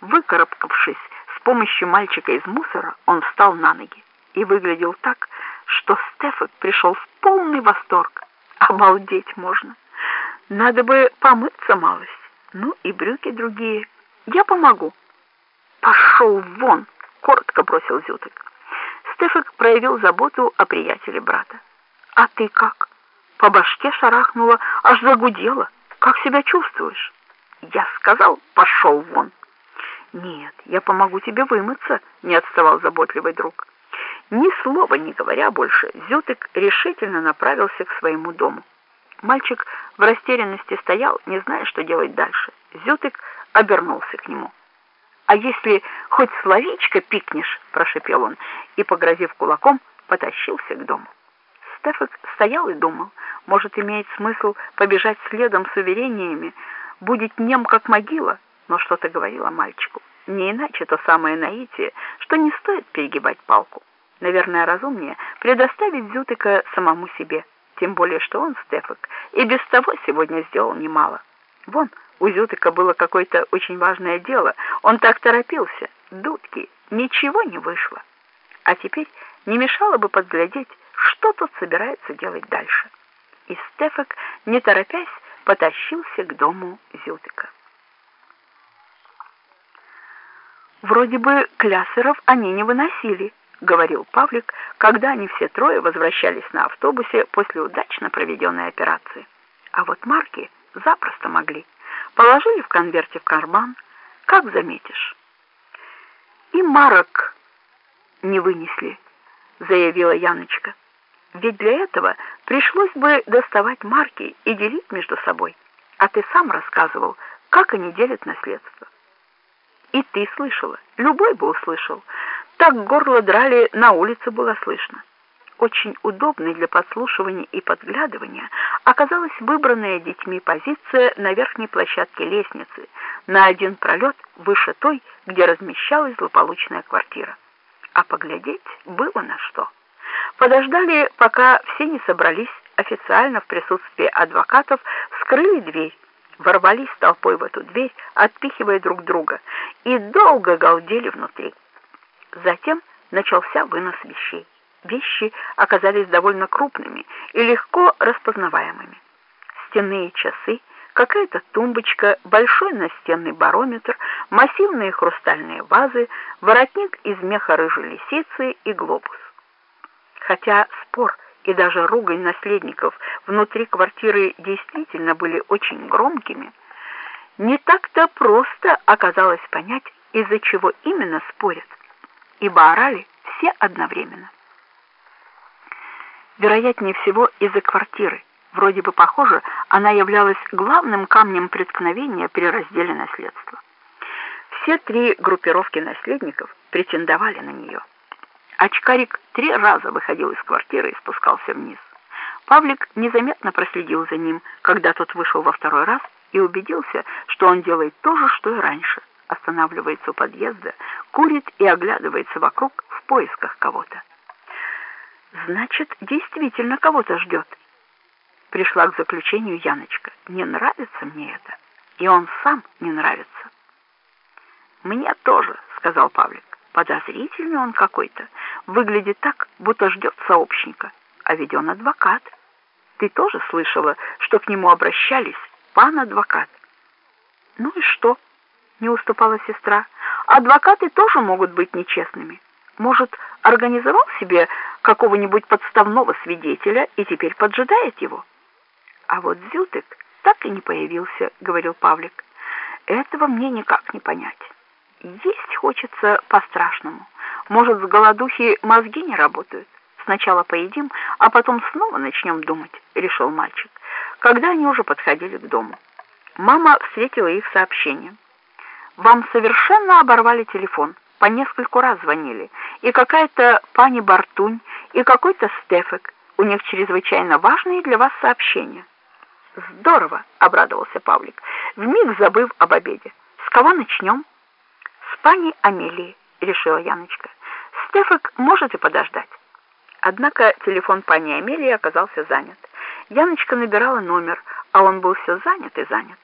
Выкарабкавшись с помощью мальчика из мусора, он встал на ноги и выглядел так, что Стефак пришел в полный восторг. Обалдеть можно. Надо бы помыться малость. Ну и брюки другие. Я помогу. Пошел вон, коротко бросил Зютык. Стефак проявил заботу о приятеле брата. А ты как? По башке шарахнула, аж загудела. Как себя чувствуешь? Я сказал, пошел вон. Нет, я помогу тебе вымыться, не отставал заботливый друг. Ни слова не говоря больше, Зютык решительно направился к своему дому. Мальчик в растерянности стоял, не зная, что делать дальше. Зютык обернулся к нему. «А если хоть словечко пикнешь?» — прошепел он и, погрозив кулаком, потащился к дому. Стефак стоял и думал, может, имеет смысл побежать следом с уверениями, будет нем, как могила, но что-то говорила мальчику. Не иначе то самое наитие, что не стоит перегибать палку. Наверное, разумнее предоставить Зютыка самому себе, тем более, что он, Стефак, и без того сегодня сделал немало. Вон, у Зютыка было какое-то очень важное дело, он так торопился, дудки, ничего не вышло. А теперь не мешало бы подглядеть, что тут собирается делать дальше. И Стефак, не торопясь, потащился к дому Зютыка. Вроде бы клясеров они не выносили, говорил Павлик, когда они все трое возвращались на автобусе после удачно проведенной операции. А вот марки запросто могли. Положили в конверте в карман, как заметишь. И марок не вынесли, заявила Яночка. Ведь для этого пришлось бы доставать марки и делить между собой. А ты сам рассказывал, как они делят наследство. И ты слышала, любой бы услышал. Так горло драли на улице было слышно. Очень удобной для подслушивания и подглядывания оказалась выбранная детьми позиция на верхней площадке лестницы, на один пролет выше той, где размещалась злополучная квартира. А поглядеть было на что. Подождали, пока все не собрались, официально в присутствии адвокатов вскрыли дверь, ворвались толпой в эту дверь, отпихивая друг друга, и долго галдели внутри. Затем начался вынос вещей. Вещи оказались довольно крупными и легко распознаваемыми. Стенные часы, какая-то тумбочка, большой настенный барометр, массивные хрустальные вазы, воротник из меха рыжей лисицы и глобус. Хотя спор и даже ругань наследников внутри квартиры действительно были очень громкими, не так-то просто оказалось понять, из-за чего именно спорят, ибо орали все одновременно. Вероятнее всего из-за квартиры. Вроде бы похоже, она являлась главным камнем преткновения при разделе наследства. Все три группировки наследников претендовали на нее. Очкарик три раза выходил из квартиры и спускался вниз. Павлик незаметно проследил за ним, когда тот вышел во второй раз, и убедился, что он делает то же, что и раньше. Останавливается у подъезда, курит и оглядывается вокруг в поисках кого-то. Значит, действительно кого-то ждет. Пришла к заключению Яночка. Не нравится мне это. И он сам не нравится. Мне тоже, сказал Павлик. Подозрительный он какой-то. Выглядит так, будто ждет сообщника. А ведь он адвокат. Ты тоже слышала, что к нему обращались, пан адвокат? Ну и что? Не уступала сестра. Адвокаты тоже могут быть нечестными. Может, организовал себе какого-нибудь подставного свидетеля и теперь поджидает его? А вот Зютык так и не появился, говорил Павлик. Этого мне никак не понять. Есть хочется по-страшному. Может, с голодухи мозги не работают? Сначала поедим, а потом снова начнем думать, решил мальчик, когда они уже подходили к дому. Мама встретила их сообщением. Вам совершенно оборвали телефон, по нескольку раз звонили, и какая-то пани Бартунь, и какой-то Стефек. У них чрезвычайно важные для вас сообщения. Здорово, обрадовался Павлик, вмиг забыв об обеде. С кого начнем? Пани Амелии, решила Яночка. Стефак может и подождать. Однако телефон пани Амелии оказался занят. Яночка набирала номер, а он был все занят и занят.